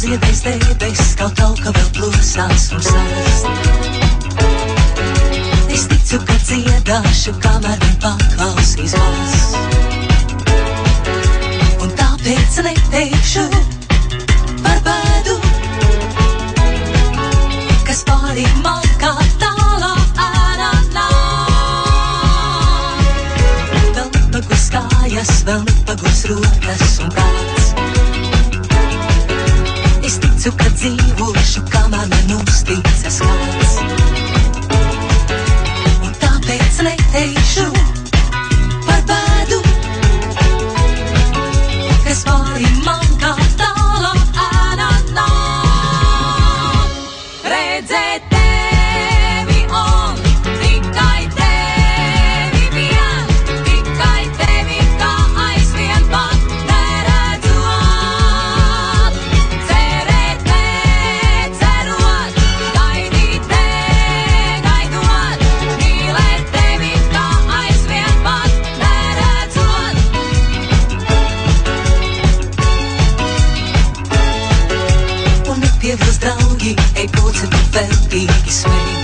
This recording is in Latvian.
ziedēs dēdēs, kaut auga vēl plosās un sāst. Es ticu, ka dziedāšu, kamēr vien paklausīs balss. Un tāpēc neteikšu. give us doggy, ain't boat to the belly, he's sweet.